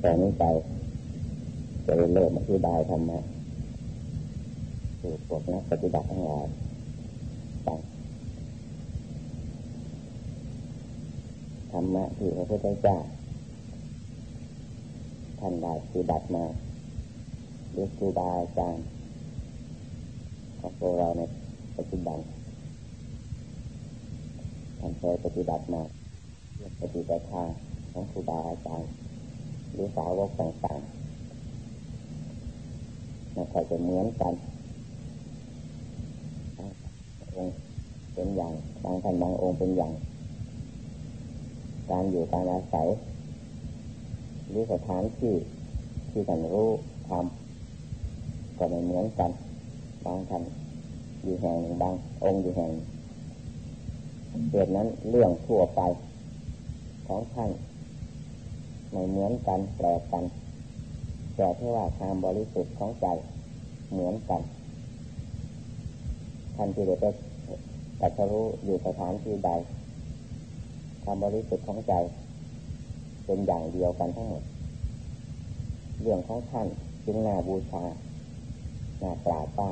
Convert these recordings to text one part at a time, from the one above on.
แต่นี้ไปจะเริ่มอธิบายธรรมะสู่พวกนักปฏิบัติทั้งหลายฟังธรรมะที่พระพุทธเจ้าท่านได้ปฏิบัติมาด้วยครูบาอาจารย์ของพวกเราในปัจจุบันท่านเคยปฏิบัติมาปฏิบัติทางของครูบาอาจารย์ หรือสาวกต่างๆไม่ค่อยจะเหมือนกันองค์เป็นอย่างบางท่านบางองค์เป็นอย่าง การอยู่การอาศัยหรือสถานที่ที่ท่านรู้ทำก็ไม่เหมือนกัน บางท่านอยู่แห่งหนึ่งบางองค์อยู่แห่งเหตุนั้นเรื่องทั่วไปของท่าน ไม่เหมือนกันแปลกกัน แต่ที่ว่าความบริสุทธิ์ของใจเหมือนกันท่านที่ได้ไปตัดรู้อยู่สถานที่ใดความบริสุทธิ์ของใจ เป็นอย่างเดียวกันทั้งหมด เรื่องของท่านจึงน่าบูชาน่ากราบป้า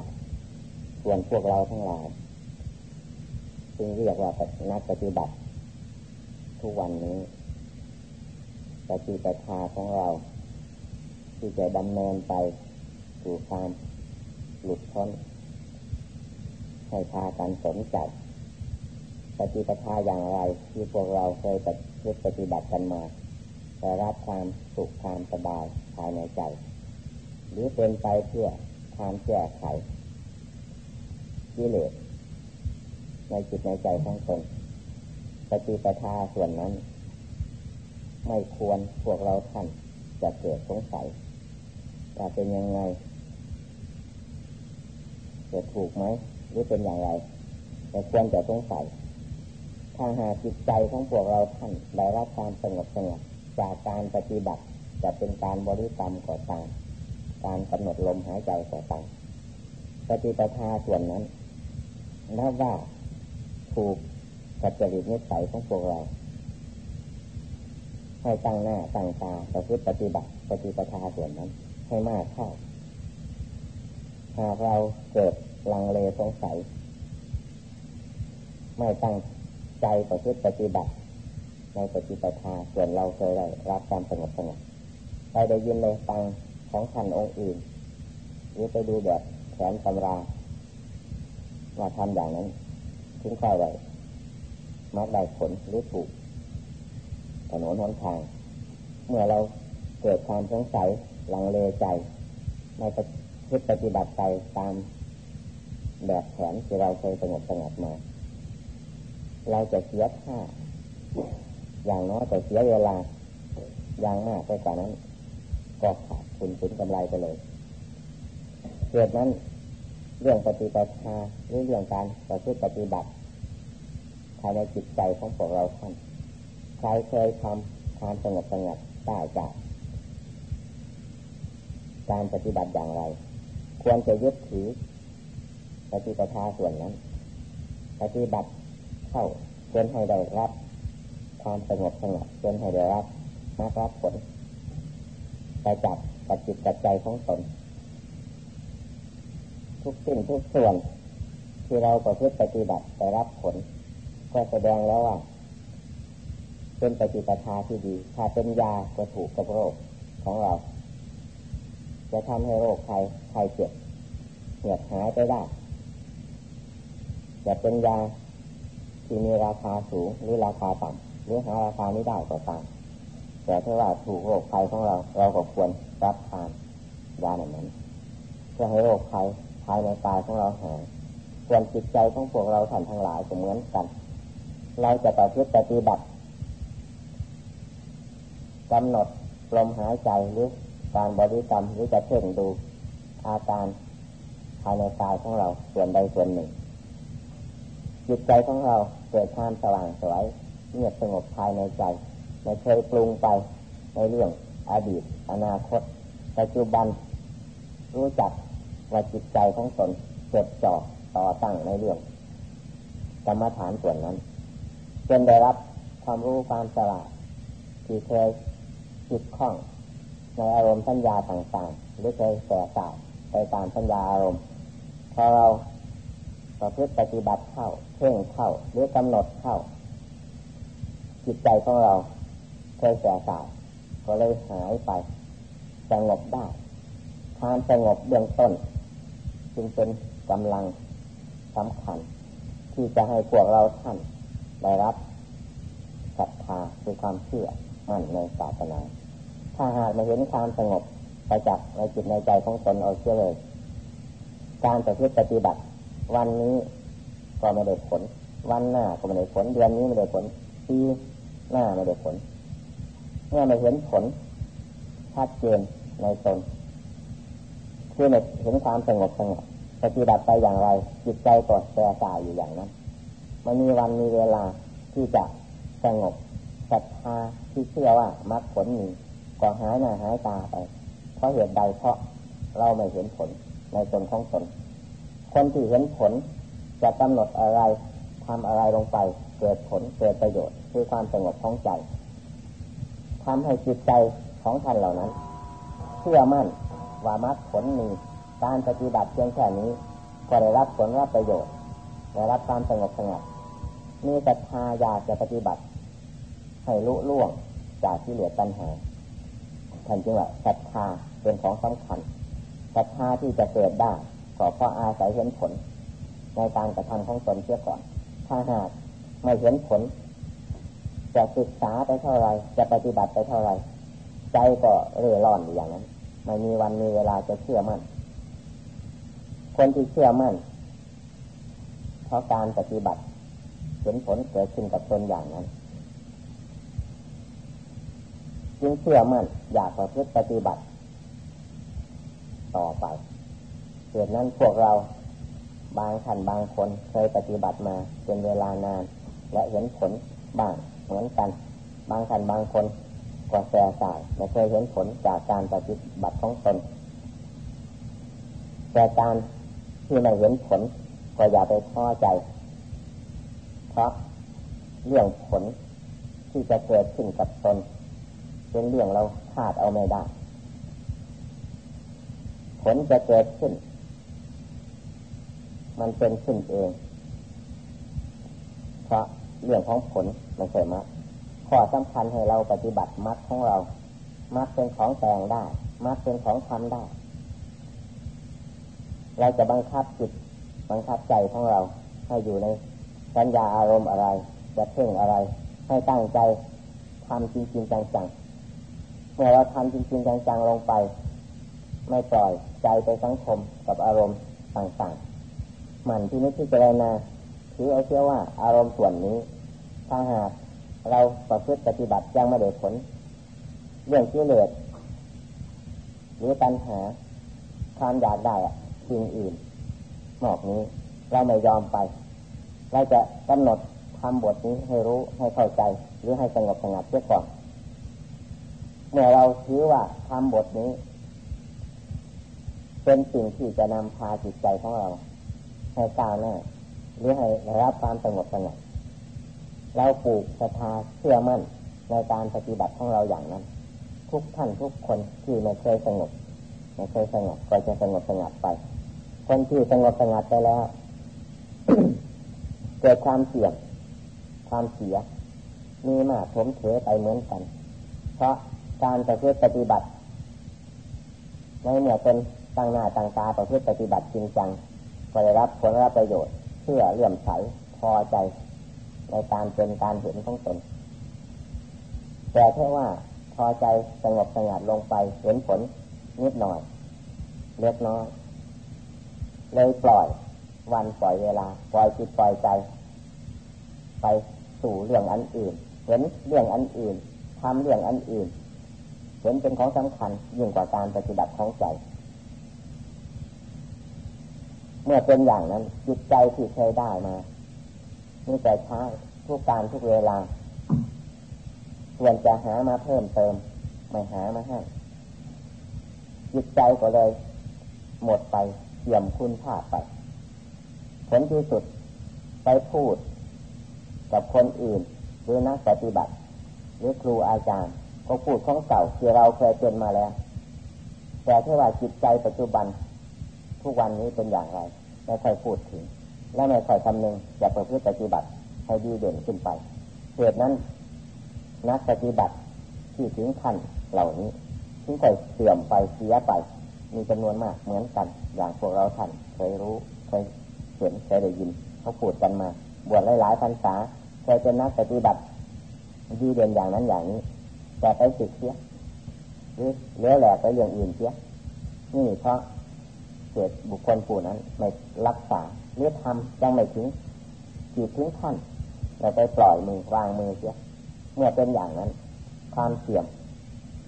ส่วนพวกเราทั้งหลายจึงเรียกว่านักปฏิบัติ ทุกวันนี้ ปฏิปทาของเรา ที่จะดำเนินไปสู่ความหลุดพ้นให้พากันสนใจปฏิปทาอย่างไรที่พวกเราเคยปฏิบัติกันมาได้รับความสุขความสบายภายในใจ หรือเป็นไปเพื่อความแก้ไขกิเลสในจิตในใจของตนปฏิปทาส่วนนั้น ไม่ควรพวกเราท่านจะเกิดสงสัยว่าเป็นยังไงจะถูกไหมหรือเป็นอย่างไรแต่ควรจะสงสัยถ้าหาจิตใจของพวกเราท่านได้รับความสงบสงบจากการปฏิบัติจะเป็นการบริกรรมก่อตามการกำหนดลมหายใจก่อตามปฏิปทาส่วนนั้นนับว่าถูกกับจริตนิสัยของพวกเรา ให้ตั้งหน้าตั้งตาประพฤติปฏิบัติปฏิปทาส่วนนั้น ให้มากเข้าหากเราเกิดลังเลสงสัย ไม่ตั้งใจประพฤติปฏิบัติในปฏิปทาส่วนเราเคยได้รับความสงบสงบไปได้ยินเลยฟังของท่านองค์อื่นหรือไปดูแบบแผนตำราว่าทำอย่างนั้นถึงค่อยไว้มักได้ผลหรือถูก ถนนหนทาง เมื่อเราเกิดความสงสัยลังเลใจในปฏิบัติไปตามแบบแผนที่เราเคยสงบสงบมา เราจะเสียค่า อย่างน้อยก็เสียเวลา อย่างมากไปกว่านั้น ก็ขาดคุณคุณกำไรไปเลยเหตุนั้นเรื่องปฏิบัติหรือเรื่องการประพฤติปฏิบัติภายในจิตใจของพวกเราท่าน ใครเคยทำความสงบสงัดได้จากการปฏิบัติอย่างไร ควรจะยึดถือปฏิปทาส่วนนั้น ปฏิบัติเข้าจนให้ได้รับ ความสงบสงบจนให้ได้รับมารับผลไปจับปัจจิตปัจใจของตนทุกสิ่งทุกส่วนที่เราประพฤติปฏิบัติได้รับผล ก็แสดงแล้วว่า เป็นปฏิปทาที่ดี ถ้าเป็นยาก็ถูกกับโรคของเรา จะทำให้โรคใครใครเจ็บเหยียดหายไปได้จะเป็นยาที่มีราคาสูงหรือราคาต่ำหรือหาราคาไม่ได้ก็ตามแต่ถ้าว่าถูกโรคภัยของเรา เราก็ควรรับทานยาแบบนั้นเพื่อให้โรคภัยภายในกายของเราหายส่วนจิตใจของพวกเราท่านทั้งหลายก็เหมือนกัน เราจะปฏิบัติปฏิบัติ กำหนดลมหายใจหรือการบริกรรมหรือจะเพ่งดูอาการภายในกายของเราส่วนใดส่วนหนึ่ง จิตใจของเราเกิดความสว่างสวยเงียบสงบภายในใจไม่เคยปรุงไปในเรื่องอดีต อนาคต ปัจจุบัน รู้จักว่าจิตใจของตนจดจ่อต่อตั้งในเรื่องกรรมฐานส่วนนั้นจนได้รับความรู้ความสลาดที่เคย จิตข้องในอารมณ์สัญญาต่างๆหรือเคยแสสายไปตามสัญญาอารมณ์พอเราประพฤติปฏิบัติเข้าเพ่งเข้าหรือกำหนดเข้า จิตใจของเราเคยแสสายก็เลยหายไปสงบได้ความสงบเบื้องต้น จึงเป็นกำลังสำคัญ ที่จะให้พวกเราท่านได้รับศรัทธาคือความเชื่อมั่นในศาสนา ถ้าหากไม่เห็นความสงบไปจากในจิตในใจของตนเอาเชื่อเลย การปฏิบัติ วันนี้ก็ไม่ได้ผล วันหน้าก็ไม่ได้ผล เดือนนี้ไม่ได้ผลปีหน้าไม่ได้ผล เมื่อไม่เห็นผลชัดเจนในตนคือไม่เห็นความสงบสงบปฏิบัติไปอย่างไร จิตใจก็แส่สายอยู่อย่างนั้นมันมีวันมีเวลาที่จะสงบศรัทธาที่เชื่อว่ามรรคผลมี ก็หายหน้าหายตาไป เพราะเหตุใดเพราะเราไม่เห็นผลในตนของตนคนที่เห็นผลจะกำหนดอะไรทำอะไรลงไป เกิดผลเกิดประโยชน์คือความสงบของใจทำให้จิตใจของท่านเหล่านั้น เชื่อมั่นว่ามรรคผลมีการปฏิบัติเพียงแค่นี้ก็ได้รับผลรับประโยชน์ได้รับความสงบสงัดมีศรัทธาอยากจะปฏิบัติ ให้ลุล่วงจากที่เหลือปัญหา ท่านจึงว่าศรัทธาเป็นของสำคัญศรัทธาที่จะเกิดได้ก็เพราะอาศัยเห็นผล ในการกระทำของตนเสียก่อน ถ้าหากไม่เห็นผล จะศึกษาไปเท่าไรจะปฏิบัติไปเท่าไรใจก็เร่ร่อนอยู่อย่างนั้น ไม่มีวันมีเวลาจะเชื่อมั่น คนที่เชื่อมั่น เพราะการปฏิบัติเห็นผลเกิดขึ้นกับตนอย่างนั้น จึงเชื่อมั่นอยากประพฤติปฏิบัติ ต่อไปเหตุนั้นพวกเราบางท่านบางคนเคยปฏิบัติมาเป็นเวลานาน และเห็นผลบ้างเหมือนกัน บางท่านบางคนก็แสสายไม่เคยเห็นผลจากการปฏิบัติของตนแต่การที่ไม่เห็นผลก็อย่าไปท้อใจ เพราะเรื่องผลที่จะเกิดขึ้นกับตน เป็นเรื่องเราคาดเอาไม่ได้ ผลจะเกิดขึ้น มันเป็นขึ้นเอง เพราะเรื่องของผลไม่ใช่มรรคข้อสำคัญให้เราปฏิบัติมรรคของเรามรรคเป็นของแต่งได้มรรคเป็นของทำได้ เราจะบังคับจิตบังคับใจของเราให้อยู่ในสัญญาอารมณ์อะไร จะเพ่งอะไร ให้ตั้งใจทำจริงๆจังๆ เมื่อเราทำจริง ๆ จังๆลงไป ไม่ปล่อยใจไปสังคมกับอารมณ์ต่างๆหมั่นที่นิพพิจรณาถือเอาเชื่อว่าอารมณ์ส่วนนี้ ถ้าหากเราประพฤติปฏิบัติยังไม่ได้ผล เรื่องที่เหลือหรือปัญหาความอยากได้สิ่งอื่นนอกนี้ เราไม่ยอมไป เราจะกำหนดทำบทนี้ให้รู้ให้เข้าใจ หรือให้สงบสงัดเสียก่อน เมื่อเราถือว่าทำบทนี้ เป็นสิ่งที่จะนำพาจิตใจของเรา ให้ก้าวหน้าหรือให้ได้รับความสงบสงัดเราปลูกศรัทธาเชื่อมั่นในการปฏิบัติของเราอย่างนั้น ทุกท่านทุกคนที่ไม่เคยสงบไม่เคยสงบก็จะสงบสงัดไป คนที่สงบสงัดไปแล้วเกิดความเสี่ยงความเสีย มีมากผมเถไปเหมือนกัน เพราะ การประพฤติปฏิบัติในเมื่อเป็นตั้งหน้าตั้งตาประพฤติปฏิบัติจริงจังก็ได้รับผลรับประโยชน์เพื่อเลื่อมใสพอใจในการเป็นการเห็นของตนแต่แค่ว่าพอใจสงบสงัดลงไปเห็นผลนิดหน่อยเล็กน้อยเลยปล่อยวันปล่อยเวลา ปล่อยจิตปล่อยใจ ไปสู่เรื่องอันอื่น เห็นเรื่องอันอื่นทำเรื่องอันอื่น เห็นเป็นของสำคัญยิ่งกว่าการปฏิบัติของใจ เมื่อเป็นอย่างนั้น จิตใจที่เคยได้มามีแต่ใช้าทุกการทุกเวลาควรจะหามาเพิ่มเติม ไม่หามาให้จิตใจก็เลย หมดไปเสื่อมคุณภาพไป ผลที่สุดไปพูดกับคนอื่น หรือนักปฏิบัติ หรือครูอาจารย์ ก็พูดของเก่าที่เราเคยเป็นมาแล้ว แต่ที่ว่าจิตใจปัจจุบัน ทุกวันนี้เป็นอย่างไร ไม่ค่อยพูดถึง และไม่ค่อยคำนึงอยาประพฤติปฏิบัติให้ดีเด่นขึ้นไปเหตุนั้น นักปฏิบัติที่ถึงขั้นเหล่านี้ถึงค่อยเสื่อมไปเสียไป มีจำนวนมากเหมือนกัน อย่างพวกเราท่านเคยรู้เคยเห็นเคยได้ยินเขาพูดกันมา บวชหลายๆพรรษาเคยเป็นนักปฏิบัติดีเด่นอย่างนั้นอย่างนี้ แต่ไปสึกเสียหรือเลี้ยวแหลกไปเรื่องอื่นเสียนี่เพราะเกิดบุคคลผู้นั้นไม่รักษาเรือทำยังไม่ถึงจีดถึงขั้นเราไปปล่อยมือวางมือเสียเมื่อเป็นอย่างนั้น ความเสื่อม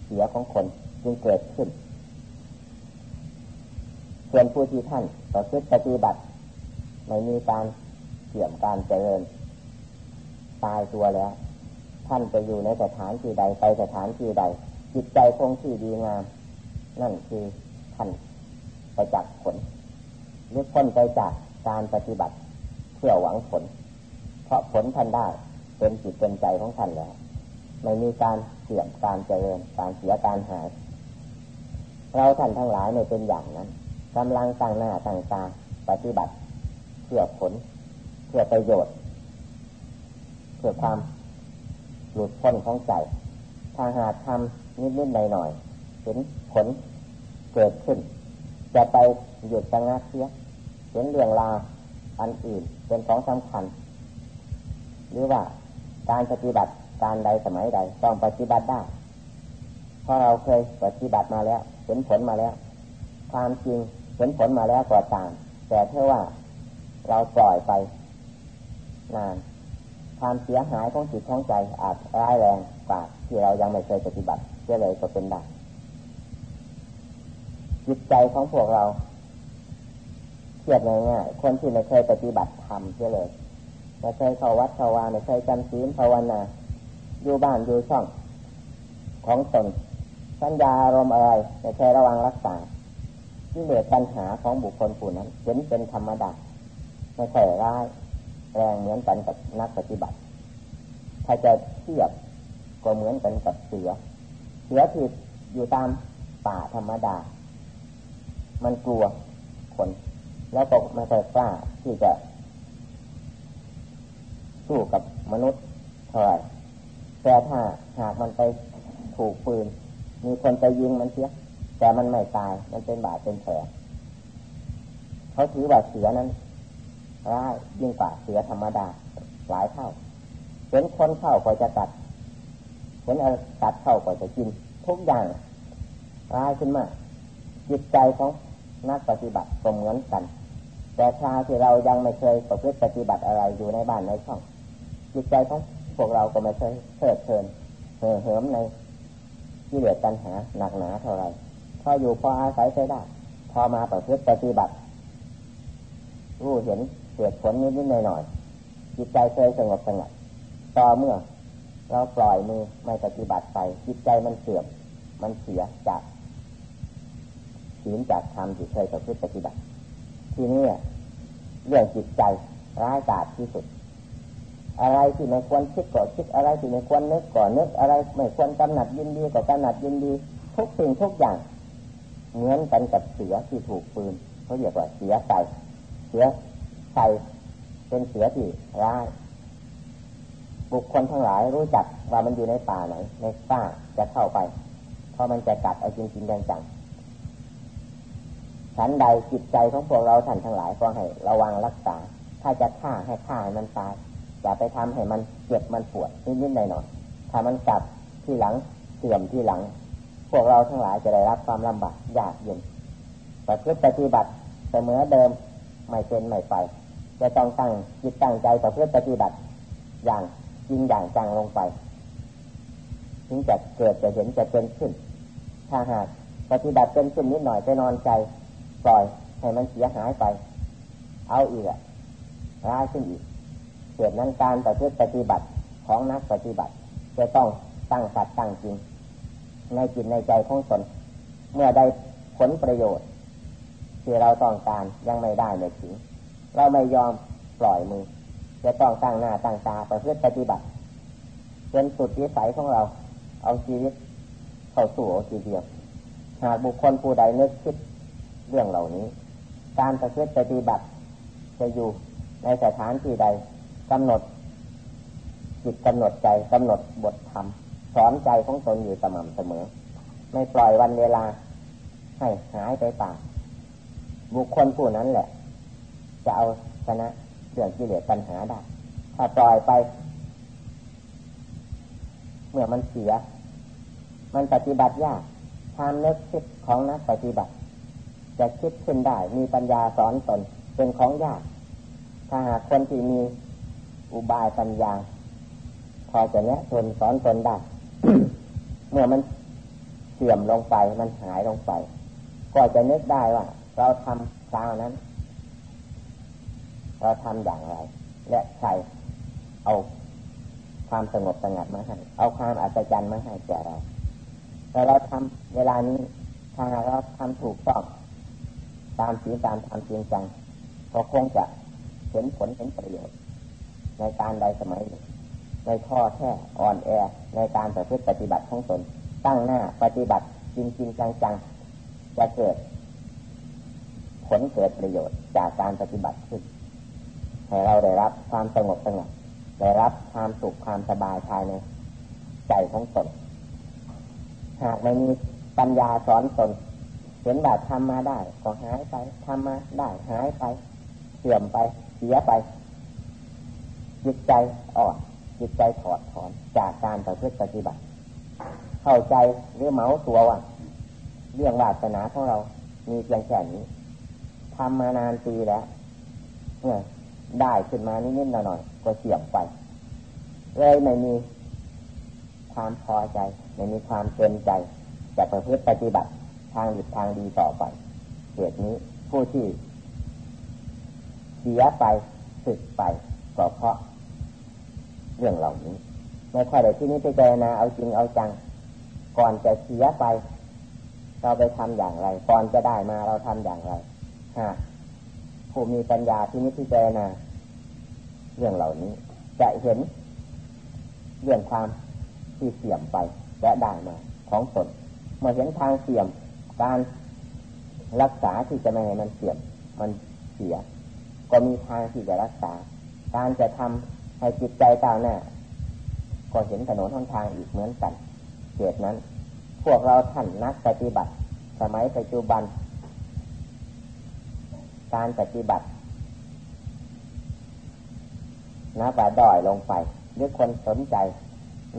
เสียของคนจึงเกิดขึ้นส่วนผู้ที่ท่านต่อปฏิบัติไม่มีการเสื่อมการเจริญตายตัวแล้ว ท่านจะอยู่ในสถานที่ใดไปสถานที่ใด จิตใจคงที่ดีงาม นั่นคือท่านไปจากผลหรือพ้นไปจากการปฏิบัติเพื่อหวังผล เพราะผลท่านได้เป็นจิตเป็นใจของท่านแล้วไม่มีการเสื่อมการเจริญการเสียการหาย เราท่านทั้งหลายไม่เป็นอย่างนั้นกำลังตั้งหน้าตั้งตาปฏิบัติ เพื่อผล เพื่อประโยชน์ เพื่อความ หลุดพ้นของใจ ถ้าหากทำนิดๆหน่อยๆเห็นผลเกิดขึ้น จะไปหยุดชะงักเสียเห็นเรื่องราวอันอื่นเป็นของสำคัญ หรือว่าการปฏิบัติการใดสมัยใดต้องปฏิบัติได้เพราะเราเคยปฏิบัติมาแล้ว เห็นผลมาแล้วความจริงเห็นผลมาแล้วก็ตาม แต่เท่าว่าเราปล่อยไปนาน ความเสียหายของจิตของใจอาจร้ายแรงกว่าที่เรายังไม่เคยปฏิบัติเชื่อเลยก็เป็นได้จิตใจของพวกเราเทียบง่ายๆคนที่ไม่เคยปฏิบัติทำเชื่อเลยไม่เคยเข้าวัดเข้าวาไม่เคยจำศีลภาวนาอยู่บ้านอยู่ช่อง ของตนสัญญาอารมณ์อะไรไม่เคยระวังรักษาที่เหลือปัญหาของบุคคลผู้นั้นเห็นเป็นธรรมดาไม่ใช่ร้าย แรงเหมือนกันกับนักปฏิบัติ ถ้าจะเทียบก็เหมือนกันกับเสือ เสือที่อยู่ตามป่าธรรมดา มันกลัวคน แล้วก็ไม่ค่อยกล้าที่จะสู้กับมนุษย์เท่าไหร่แต่ถ้าหากมันไปถูกปืน มีคนไปยิงมันเสีย แต่มันไม่ตาย มันเป็นบาดเป็นแผลเขาถือว่าเสือนั้น ร้ายยิ่งกว่าเสือธรรมดา หลายเท่าเห็นคนเข้าก็จะกัดเห็นอะไรกัดเข้าก็จะกิน ทุกอย่างร้ายขึ้นมาจิตใจของนักปฏิบัติก็เหมือนกัน แต่ชาที่เรายังไม่เคยประพฤติปฏิบัติอะไรอยู่ในบ้านในช่อง จิตใจของพวกเราก็ไม่เคยเพลิดเพลินเห่อเหิมในที่เหลือปัญหาหนักหนาเท่าไรพออยู่พออาศัยใช้ได้ พอมาประพฤติปฏิบัติรู้เห็น กิดผลนิดๆหน่อยๆจิตใจเคยสงบสงบต่อเมื่อ เราปล่อยมือไม่ปฏิบัติไป จิตใจมันเสื่อมมันเสียจากศีลจากธรรมที่เคยประพฤติปฏิบัติ ทีนี้เรื่องจิตใจร้ายกาจที่สุด อะไรที่ไม่ควรคิดก่อคิดอะไรที่ไม่ควรนึกก่อนึกอะไรไม่ควรกำหนัดยินดีก่อกำหนัดยินดี ทุกสิ่งทุกอย่างเหมือนกันกับเสือที่ถูกปืนเขาเรียกว่าเสือใส่เสือ ใครเป็นเสือที่ร้ายบุคคลทั้งหลายรู้จักว่ามันอยู่ในป่าไหนในป่าจะเข้าไป เพราะมันจะกัดเอาจริงจริงจังฉันใดจิตใจของพวกเราท่านทั้งหลายก็ให้ระวังรักษา ถ้าจะฆ่าให้ฆ่าให้มันตายอย่าไปทำให้มันเจ็บมันปวดนิดๆหน่อยๆถ้ามันกัดที่หลังเสื่อมที่หลัง พวกเราทั้งหลายจะได้รับความลำบากยากเย็นแต่เพื่อปฏิบัติเสมอเดิมไม่เป็นไม่ไป จะต้องตั้งจิตตั้งใจต่อเพื่อปฏิบัติ อย่างจริงอย่างจังลงไปถึงจะเกิดจะเห็นจะเป็นขึ้น ถ้าหากปฏิบัติเป็นขึ้นนิดหน่อยไปนอนใจปล่อยให้มันเสียหายไป เอาอีกอะร้ายขึ้นอีกเกิดนั้นการต่อเพื่อปฏิบัติของนักปฏิบัติ จะต้องตั้งสัตตั้งจริงในจิตในใจของตนเมื่อได้ผลประโยชน์ ที่เราต้องการยังไม่ได้ไม่ถึง เราไม่ยอมปล่อยมือ จะต้องตั้งหน้าตั้งตาประพฤติปฏิบัติเป็นสุดวิสัยของเรา เอาชีวิตเข้าสู่ทีเดียวหากบุคคลผู้ใดนึกคิดเรื่องเหล่านี้ การประพฤติปฏิบัติ จะอยู่ในสถานที่ใดกำหนดจิตกำหนดใจกำหนดบทธรรมสอนใจของตนอยู่สม่ำเสมอ ไม่ปล่อยวันเวลา ให้หายไปป่าบุคคลผู้นั้นแหละ จะเอาชนะเรื่องกิเลสปัญหาได้ ถ้าปล่อยไป เมื่อมันเสีย มันปฏิบัติยากความนึกคิดของนักปฏิบัติ จะคิดขึ้นได้มีปัญญาสอนตนเป็นของยาก ถ้าหากคนที่มีอุบายปัญญา พอจะเนี้ยทนสอนตนได้ เมื่อมันเสื่อมลงไปมันหายลงไป ก็จะนึกได้ว่า เราทำคราวนั้น เราทำอย่างไร และใครเอาความสงบสงัดมาให้ เอาความอัศจรรย์มาให้แก่เรา แต่เราทำเวลานี้ถ้าเราทำถูกต้องตามสีตามทำจริงจังก็คงจะเห็นผลเห็นประโยชน์ ในการใดสมัย ในข้อแค่อ่อนแอในการประพฤติปฏิบัติของตนตั้งหน้าปฏิบัติจริงจริงจังๆจะเกิด ผลเกิดประโยชน์จากการปฏิบัติขึ้น ให้เราได้รับความสงบสงบได้รับความสุขความสบายภายในใจของตนหากไม่มีปัญญาสอนตนเห็นแบบทำมาได้ ก็หายไปทำมาได้หายไปเสื่อมไปเสียไปจิตใจอ่อนจิตใจถอดถอนจากการประพฤติปฏิบัติ เข้าใจหรือเมาตัวว่าเรื่องวาสนาของเรา มีเพียงแค่นี้ทำมานานปีแล้วเมื่อ ได้ขึ้นมานิดๆหน่อยๆก็เสื่อมไปเลยไม่มีความพอใจไม่มีความเต็มใจจะประพฤติปฏิบัติทางดีทางดีต่อไปเหตุนี้ผู้ที่เสียไปสึกไปก็เพราะเรื่องเหล่านี้ไม่ค่อยได้ที่นี้ไปเจนาเอาจริงเอาจัง ก่อนจะเสียไป เราไปทำอย่างไร ก่อนจะได้มาเราทำอย่างไรฮะ ผู้มีปัญญาที่นี้พิจารณาเรื่องเหล่านี้ จะเห็นเรื่องความที่เสี่ยมไปและได้มาของตนเมื่อเห็นทางเสี่ยมการรักษาที่จะไม่ให้มันเสี่ยมมันเสีย ก็มีทางที่จะรักษา การจะทำให้จิตใจก้าวหน้าก็เห็นถนนท้องทางอีกเหมือนกันเหตุนั้น พวกเราท่านนักปฏิบัติ สมัยปัจจุบัน การปฏิบัตินับว่าด้อยลงไปหรือคนสนใจ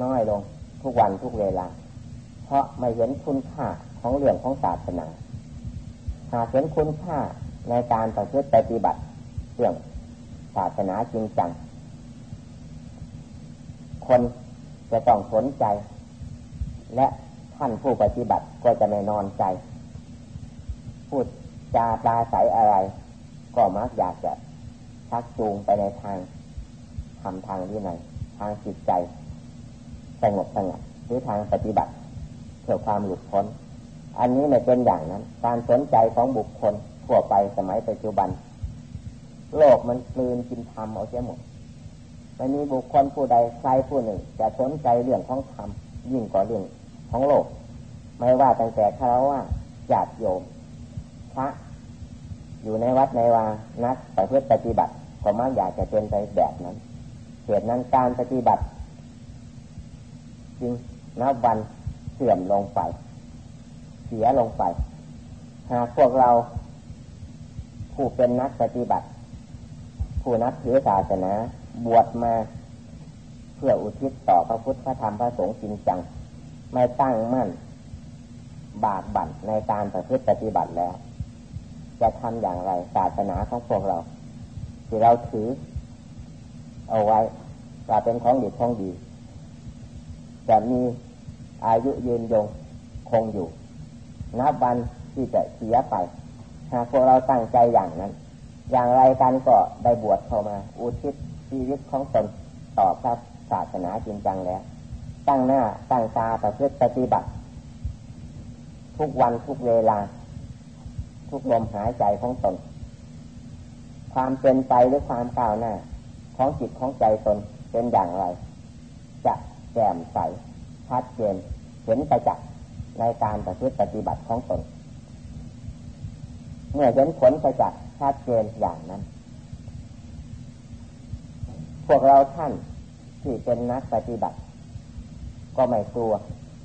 น้อยลงทุกวันทุกเวลา เพราะไม่เห็นคุณค่าของเรื่องของศาสนาหากเห็นคุณค่าในการประพฤติปฏิบัติเรื่องศาสนาจริงจัง คนจะต้องสนใจ และท่านผู้ปฏิบัติก็จะไม่นอนใจ พูดจาปลาใสอะไร ก็มักอยากจะชักจูงไปในทางทำทางที่ไหน ทางจิตใจสงบสงัดหรือทางปฏิบัติเพื่อความหลุดพ้น อันนี้ไม่เป็นอย่างนั้น การสนใจของบุคคลทั่วไปสมัยปัจจุบัน โลกมันกลืนกินธรรมเอาเสียหมดไม่มีบุคคลผู้ใดใครผู้หนึ่ง จะสนใจเรื่องของธรรมยิ่งกว่าเรื่องของโลก ไม่ว่าตั้งแต่คารวะญาติโยมพระ อยู่ในวัดในวานักแต่เพื่อปฏิบัติก็มักอยากจะเป็นไปแบบนั้น เหตุนั้นการปฏิบัติจึงนับวันเสื่อมลงไป เสียลงไป หากพวกเรา ผู้เป็นนักปฏิบัติ ผู้นับถือศาสนาบวชมาเพื่ออุทิศต่อพระพุทธพระธรรมพระสงฆ์จริงจัง ไม่ตั้งมั่น บากบั่นในการประพฤติปฏิบัติแล้ว จะทำอย่างไรศาสนาของพวกเรา ที่เราถือ เอาไว้ว่าเป็นของดีของดี จะมีอายุยืนยงคงอยู่นับวันที่จะเสียไปหากพวกเราตั้งใจอย่างนั้น อย่างไรกันก็ได้บวชเข้ามา อุทิศชีวิตของตนต่อพระศาสนาจริงจังแล้ว ตั้งหน้าตั้งตาประพฤติปฏิบัติ ทุกวันทุกเวลา ทุกลมหายใจของตน ความเป็นไปหรือความก้าวหน้า ของจิตของใจตนเป็นอย่างไร จะแจ่มใสชัดเจนเห็นไปจักในในการปฏิบัติของตน เมื่อเห็นผลประจักษ์ชัดเจนอย่างนั้น พวกเราท่านที่เป็นนักปฏิบัติ ก็ไม่กลัว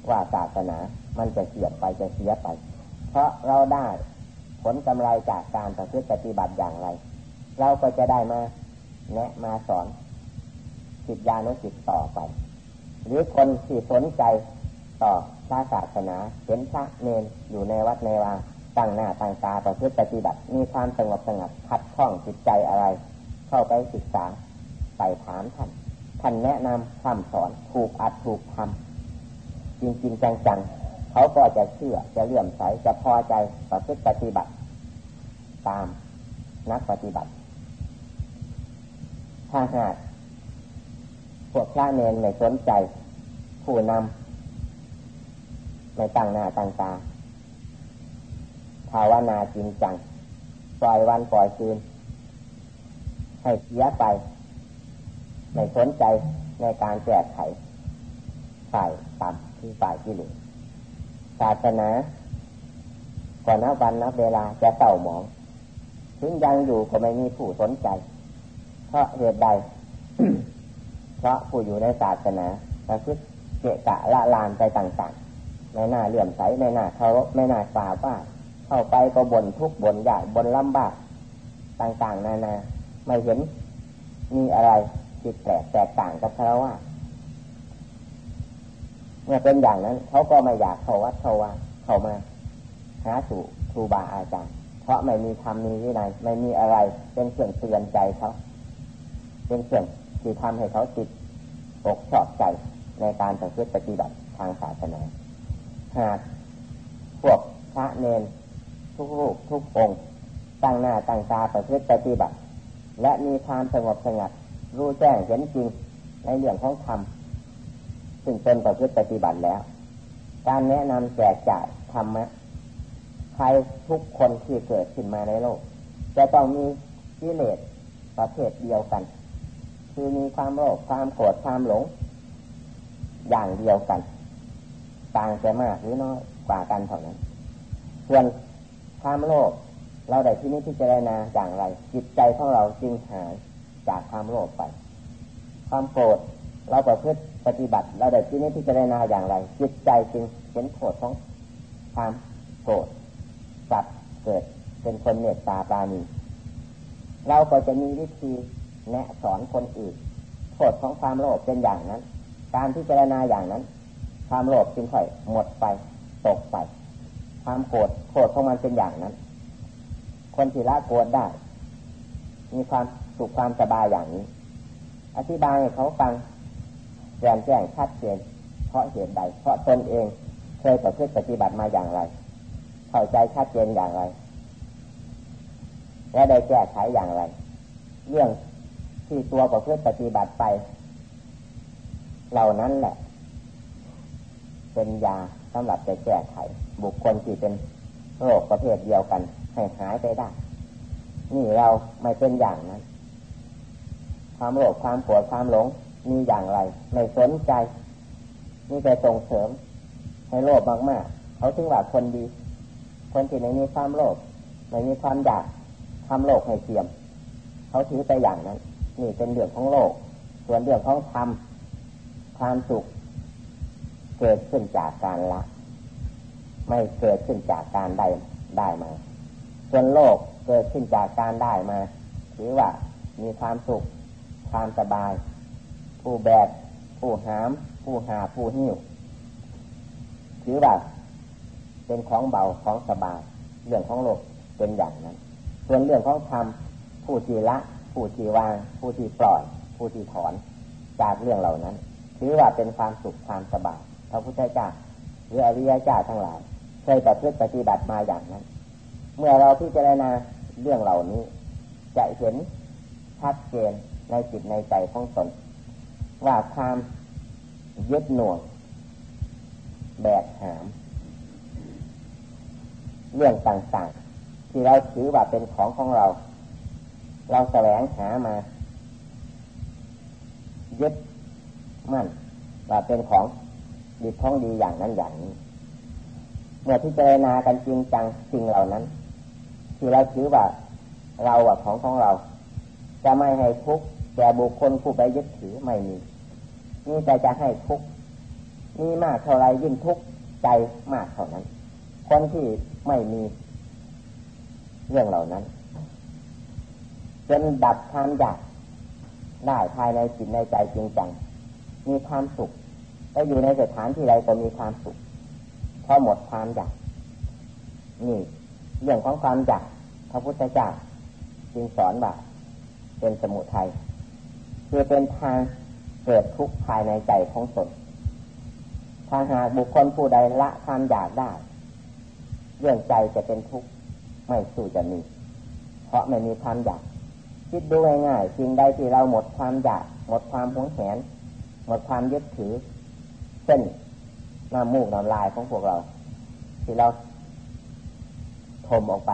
ว่าศาสนามันจะเสียไปจะเสียไป เพราะเราได้ ลกำไรจากการปฏิบัติอย่างไร เราก็จะได้มาแนะมาสอนจิตญาณจิตต่อไป หรือคนที่สนใจต่อพระศาสนาเห็นพระเนนอยู่ในวัดในวาตั้งหน้าตั้งตาต่อเพื่อปฏิบัติมีความสงบสงัดขัดข้องจิตใจอะไร เข้าไปศึกษาไปถามท่านท่านแนะนำคำสอนถูกอัดถูกทำจริงจริงจังๆเขาก็จะเชื่อจะเลื่อมใสจะพอใจต่อเพื่อปฏิบัติ ตามนักปฏิบัติ ถ้าหากพวกพระเนนไม่สนใจ ผู้นำไม่ตั้งหน้าตั้งตาภาวนาจริงจัง ปล่อยวันปล่อยคืน ให้เสียไป ไม่สนใจในการแก้ไขฝ่ายต่ำที่ฝ่ายที่หลือศาสนาก่อนนับวันนับเวลาจะเศร้าหมอง ถึงยังอยู่ก็ไม่มีผู้สนใจ เพราะเหตุใด เพราะผู้อยู่ในศาสนาประพฤติเกะกะละลานไปต่างๆ ไม่น่าเลื่อมใสไม่น่าเคารพไม่น่าฝ่าว่าเข้าไปก็บ่นทุกบ่นยากบ่นลำบากต่างๆ นานา ไม่เห็นมีอะไรจิตแปลกแตกต่างกับคารวะเมื่อเป็นอย่างนั้นเขาก็ไม่อยากเข้าวัดเข้าว่าเข้ามาหาสู่ครูบาอาจารย์ เพราะไม่มีธรรมมีวินัยไม่มีอะไรเป็นเครื่องเตือนใจเขาเป็นเครื่องที่ทำให้เขาติดอกชอบใจในการปฏิบัติทางศาสนาหากพวกพระเนนทุกรูปทุกองค์ตั้งหน้าตั้งตาประพฤติปฏิบัติ และมีความสงบสงัด รู้แจ้งเห็นจริงในเรื่องของธรรมซึ่งเป็นประพฤติปฏิบัติแล้ว การแนะนำแจกจ่ายธรรมะ ใครทุกคนที่เกิดขึ้นมาในโลก จะต้องมีกิเลสประเภทเดียวกัน คือมีความโลภความโกรธความหลง อย่างเดียวกัน ต่างจะมากหรือน้อยกว่ากันเท่านั้นส่วนความโลภเราได้ที่นี้พิจารณาอย่างไร จิตใจของเราจึงหายจากความโลภไป ความโกรธเราประพฤติปฏิบัติ เราได้ที่นี้พิจารณาอย่างไร จิตใจจึงเห็นโทษของความโกรธ จับเกิดเป็นคนเมตตาปราณีเราก็จะมีวิธีแนะสอนคนอื่นโทษของความโลภเป็นอย่างนั้น การพิจารณาอย่างนั้น ความโลภจึงค่อยหมดไป ตกไป ความโกรธโกรธของมันเป็นอย่างนั้น คนที่ละโกรธได้ มีความสุขความสบายอย่างนี้ อธิบายให้เขาฟังแจ่มแจ้งชัดเจนเพราะเหตุใด เพราะตนเองเคยประพฤติปฏิบัติมาอย่างไร เข้าใจชัดเจนอย่างไร และได้แก้ไขอย่างไร เรื่องที่ตัวประพฤติปฏิบัติไป เหล่านั้นแหละ เป็นยาสำหรับจะแก้ไข บุคคลที่เป็นโรคประเภทเดียวกัน ให้หายไปได้ นี่เราไม่เป็นอย่างนั้น ความโลภความปวดความหลงมีอย่างไร ไม่สนใจนี่จะส่งเสริม ให้โลภมากๆเขาถึงว่าคนดี คนที่ไม่มีความโลภไม่มีความอยากทำโลกให้เทียม เขาถือไปอย่างนั้น นี่เป็นเรื่องของโลก ส่วนเรื่องของธรรมความสุข เกิดขึ้นจากการละ ไม่เกิดขึ้นจากการได้ได้มา ส่วนโลกเกิดขึ้นจากการได้มาถือว่ามีความสุข ความสบาย ผู้แบกผู้หาม ผู้หาผู้หิ้วถือว่า เป็นของเบาของสบาย เรื่องของโลกเป็นอย่างนั้น ส่วนเรื่องของธรรมผู้ที่ละ ผู้ที่วาง ผู้ที่ปล่อย ผู้ที่ถอนจากเรื่องเหล่านั้นถือว่าเป็นความสุขความสบายพระพุทธเจ้าหรืออริยเจ้าทั้งหลายเคยประพฤติปฏิบัติมาอย่างนั้น เมื่อเราพิจารณาเรื่องเหล่านี้ จะเห็นชัดเจนในจิตในใจของตนว่าความยึดหน่วงแบกหาม เรื่องต่างๆ ที่เราถือว่าเป็นของของเรา เราแสวงหามายึดมั่นว่าเป็นของดีของดีอย่างนั้นอย่างนี้ เมื่อพิจรณากันจริงจังสิ่งเหล่านั้น ที่เราถือว่าเราอะของของเรา จะไม่ให้ทุกข์แก่บุคคลผู้ไปยึดถือไม่มีนี่แต่จะให้ทุกข์มีมากเท่าไรยิ่งทุกข์ใจมากเท่านั้น คนที่ไม่มีเรื่องเหล่านั้นจนดับความอยากได้ภายในจิตในใจจริงจังมีความสุขไปอยู่ในสถานที่ใดก็มีความสุขพอหมดความอยากนี่เรื่องของความอยากพระพุทธเจ้าจึงสอนว่าเป็นสมุทัยคือเป็นทางเกิดทุกข์ภายในใจของตนถ้าหากบุคคลผู้ใดละความอยากได้ เรื่องใจจะเป็นทุกข์ไม่สู้จะมี เพราะไม่มีความอยาก คิดดูง่ายๆสิ่งใดที่เราหมดความอยาก หมดความหวงแหน หมดความยึดถือเช่นน้ำมูกน้ำลายของพวกเรา ที่เราทมออกไป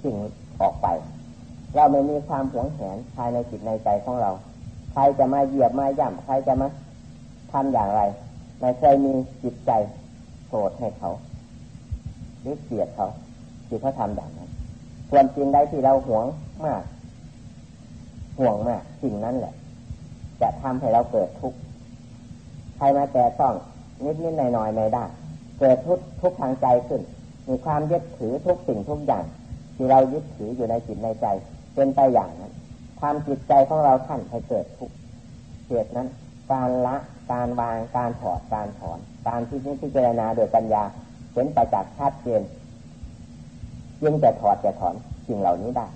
ทิ้งออกไป เราไม่มีความหวงแหนภายในจิตในใจของเรา ใครจะมาเหยียบมาย่ำใครจะมาทำอย่างไร ไม่เคยมีจิตใจโกรธให้เขา หรือเกลียดเขาที่เขาทำอย่างนั้นส่วนจริงใดที่เราหวงมาก ห่วงมากสิ่งนั้นแหละ จะทำให้เราเกิดทุกข์ใครมาแต่ต้องนิดนิดหน่อยหน่อยไม่ได้ เกิดทุกทุกทางใจขึ้น มีความยึดถือทุกสิ่งทุกอย่าง ที่เรายึดถืออยู่ในจิตในใจ เป็นไปอย่างนั้นทำจิตใจของเราท่านให้เกิดทุกข์เหตุนั้น การละการวางการถอดการถอน การที่นิจารณาโดยปัญญา เห็นประจักษ์ชัดเจนยิ่งจะถอดจะถอนสิ่งเหล่านี้ได้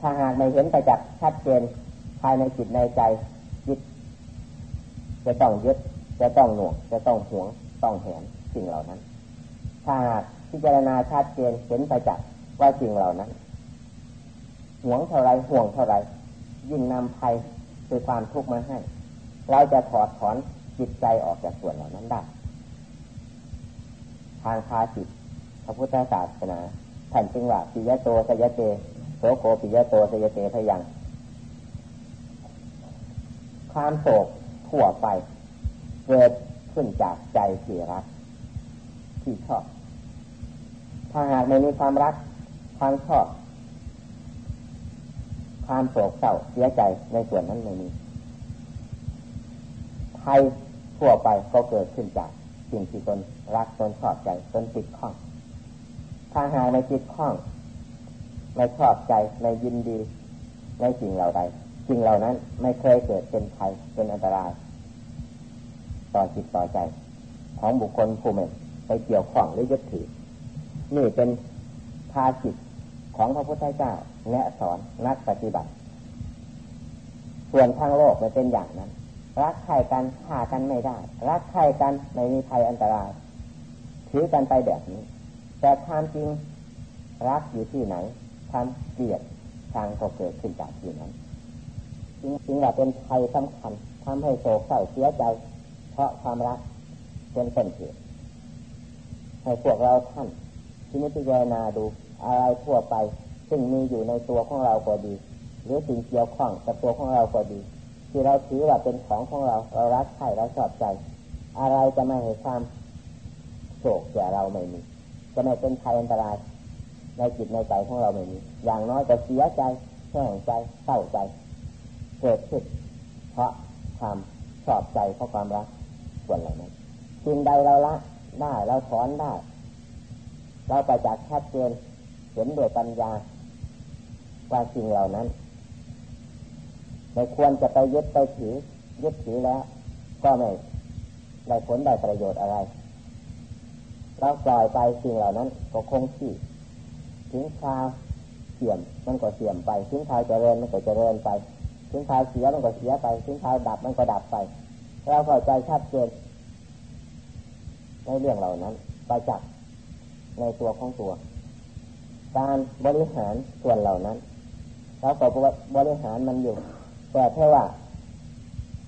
ถ้าหากไม่เห็นประจักษ์ชัดเจนภายในจิตในใจยึดจะต้องยึดจะต้องหน่วงจะต้องหวงต้องเห็นสิ่งเหล่านั้น ถ้าหากพิจารณาชัดเจนเห็นประจักษ์ว่าสิ่งเหล่านั้นหวงเท่าไรห่วงเท่าไรยิ่งนำภัยคือความทุกข์มาให้ เราจะถอดถอนจิตใจออกจากส่วนเหล่านั้นได้ ทางคาสิตพระพุทธศาสนาท่านจึงว่าปิยโตสยเตโสโคปิยโตสยเตพยัง ความโศกทั่วไป เกิดขึ้นจากใจที่รัก ที่ชอบ ถ้าหากไม่มีความรัก ความชอบ ความโศกเศร้าเสียใจในส่วนนั้นไม่มีภัยทั่วไปก็เกิดขึ้นจาก สิ่งที่ตนรักตนชอบใจตนติดข้อง ถ้าหากในจิตข้องในชอบใจในยินดีในสิ่งเหล่าใดสิ่งเหล่านั้นไม่เคยเกิดเป็นภัยเป็นอันตราย ต่อจิตต่อใจ ของบุคคลผู้หนึ่ไปเกี่ยวข้องหรือยึดถือ นี่เป็นภาสิตของพระพุทธเจ้าแนะสอนนักปฏิบัติ ส่วนทางโลกมันเป็นอย่างนั้น รักใครกันฆ่ากันไม่ได้ รักใครกันไม่มีภัยอันตราย ถือกันไปแบบนี้ แต่ความจริงรักอยู่ที่ไหนความเกลียดทางก็เกิดขึ้นจากที่นั้นจริงๆว่าเป็นภัยสำคัญทำให้โศกเศร้าเสียใจ เพราะความรักเป็นต้นเหตุให้พวกเราท่านที่นิพพานาดูอะไรทั่วไป ซึ่งมีอยู่ในตัวของเราก็ดี หรือสิ่งเกี่ยวข้องกับตัวของเราก็ดี ที่เราถือว่าเป็นของของเรา เรารักใครเราชอบใจ อะไรจะไม่ให้ความโศกแก่เราไม่มีจะไม่เป็นภัยอันตราย ในจิตในใจของเราไม่มีอย่างน้อยก็เสียใจแห้งใจเศร้าใจเกิดขึ้นเพราะความชอบใจเพราะความรักส่วนเหล่านั้นสิ่งใดเราละได้เราถอนได้ เราไปจากชัดเจนเห็นโดยปัญญาว่าสิ่งเหล่านั้น ไม่ควรจะไปยึดไปถือยึดถือแล้วก็ไม่ได้ผลได้ประโยชน์อะไรเราปล่อยไปสิ่งเหล่านั้น ก็คงที่ถึงคราวเสื่อมมันก็เสื่อมไปถึงคราวเจริญมันก็เจริญไปถึงคราวเสียมันก็เสียไปถึงคราวดับมันก็ดับไป เราเข้าใจชัดเจนในเรื่องเหล่านั้นไปจับในตัวของตัว การบริหารส่วนเหล่านั้นเราก็บริหารมันอยู่ แต่แค่ว่า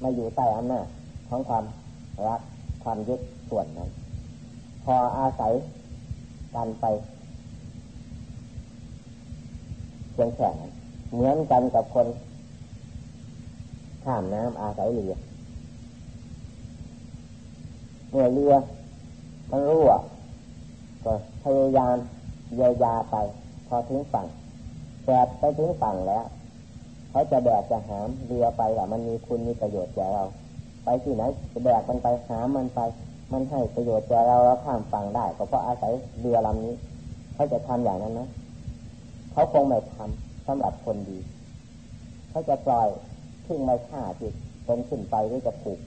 มาอยู่ใต้อำนาจของความรักความยึดส่วนนั้น พออาศัยกันไปเพียงแค่นั้นเหมือนกันกับคนข้ามน้ำอาศัยเรือเมื่อเรือมันรั่วก็พยายามเยียวยาไป พอถึงฝั่งแดดไปถึงฝั่งแล้ว เขาจะแดดจะหามเรือไปว่ามันมีคุณมีประโยชน์แก่เรา ไปที่ไหนจะแดดมันไปหามมันไป มันให้ประโยชน์แก่เราแล้วข้ามฝั่งได้ก็เพราะอาศัยเรือลำนี้ เขาจะทำอย่างนั้นไหมเขาคงไม่ทำสำหรับคนดี เขาจะปล่อยทิ้งไม้ฆ่าจิตเป็นขึ้นไปหรือจะผูก